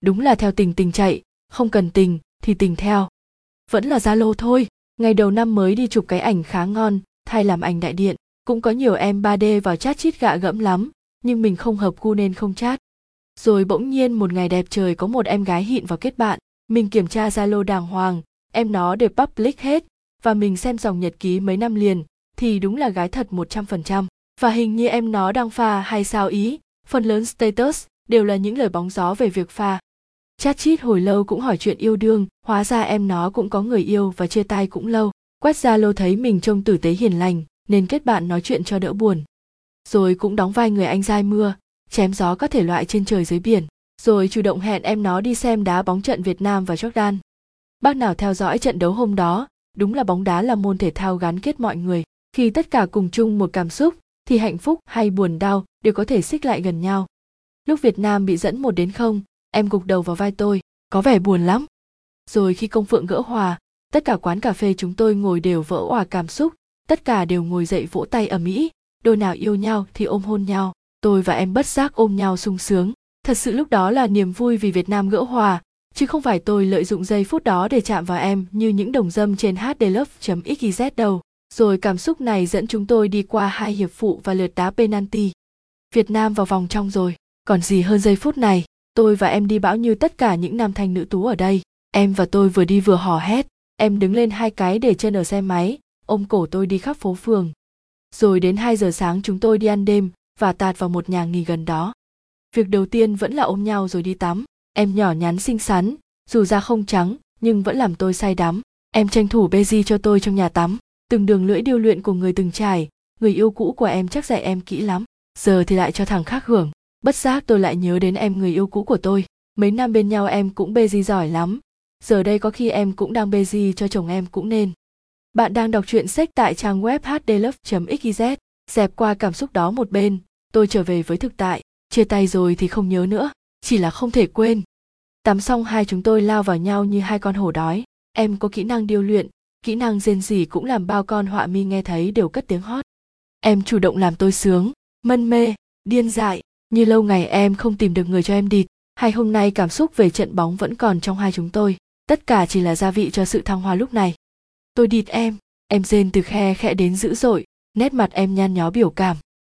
đúng là theo tình tình chạy không cần tình thì tình theo vẫn là zalo thôi ngày đầu năm mới đi chụp cái ảnh khá ngon thay làm ảnh đại điện cũng có nhiều em 3D vào chat chít gạ gẫm lắm nhưng mình không hợp gu nên không chat rồi bỗng nhiên một ngày đẹp trời có một em gái hịn vào kết bạn mình kiểm tra zalo đàng hoàng em nó đều public hết và mình xem dòng nhật ký mấy năm liền thì đúng là gái thật 100%. Và hình như em nó đang pha hay sao ý, phần lớn status đều là những lời bóng gió về việc pha. Chat chít hồi lâu cũng hỏi chuyện yêu đương, hóa ra em nó cũng có người yêu và chia tay cũng lâu. Quét ra lô thấy mình trông tử tế hiền lành, nên kết bạn nói chuyện cho đỡ buồn. Rồi cũng đóng vai người anh dai mưa, chém gió các thể loại trên trời dưới biển. Rồi chủ động hẹn em nó đi xem đá bóng trận Việt Nam và Jordan. Bác nào theo dõi trận đấu hôm đó, đúng là bóng đá là môn thể thao gắn kết mọi người. Khi tất cả cùng chung một cảm xúc, thì hạnh phúc hay buồn đau đều có thể xích lại gần nhau. Lúc Việt Nam bị dẫn một đến không, em gục đầu vào vai tôi, có vẻ buồn lắm. Rồi khi công phượng gỡ hòa, tất cả quán cà phê chúng tôi ngồi đều vỡ òa cảm xúc, tất cả đều ngồi dậy vỗ tay ở mỹ, đôi nào yêu nhau thì ôm hôn nhau, tôi và em bất giác ôm nhau sung sướng. Thật sự lúc đó là niềm vui vì Việt Nam gỡ hòa, chứ không phải tôi lợi dụng giây phút đó để chạm vào em như những đồng dâm trên hdlove.xyz đâu. Rồi cảm xúc này dẫn chúng tôi đi qua hai hiệp phụ và lượt đá penalty. Việt Nam vào vòng trong rồi, còn gì hơn giây phút này, tôi và em đi bão như tất cả những nam thanh nữ tú ở đây. Em và tôi vừa đi vừa hò hét, em đứng lên hai cái để chân ở xe máy, ôm cổ tôi đi khắp phố phường. Rồi đến 2 giờ sáng chúng tôi đi ăn đêm và tạt vào một nhà nghỉ gần đó. Việc đầu tiên vẫn là ôm nhau rồi đi tắm. Em nhỏ nhắn xinh xắn, dù da không trắng nhưng vẫn làm tôi say đắm. Em tranh thủ bê di cho tôi trong nhà tắm. Từng đường lưỡi điêu luyện của người từng trải, người yêu cũ của em chắc dạy em kỹ lắm. Giờ thì lại cho thằng khác hưởng. Bất giác tôi lại nhớ đến em người yêu cũ của tôi. Mấy năm bên nhau em cũng bê di giỏi lắm. Giờ đây có khi em cũng đang bê di cho chồng em cũng nên. Bạn đang đọc truyện sách tại trang web hdlove.xyz. Dẹp qua cảm xúc đó một bên, tôi trở về với thực tại. Chia tay rồi thì không nhớ nữa, chỉ là không thể quên. Tắm xong hai chúng tôi lao vào nhau như hai con hổ đói. Em có kỹ năng điêu luyện, kỹ năng rên rỉ cũng làm bao con họa mi nghe thấy đều cất tiếng hót. Em chủ động làm tôi sướng, mân mê, điên dại, như lâu ngày em không tìm được người cho em địt, hay hôm nay cảm xúc về trận bóng vẫn còn trong hai chúng tôi. Tất cả chỉ là gia vị cho sự thăng hoa lúc này tôi địt em em rên từ khe khẽ đến dữ dội nét mặt em nhăn nhó biểu cảm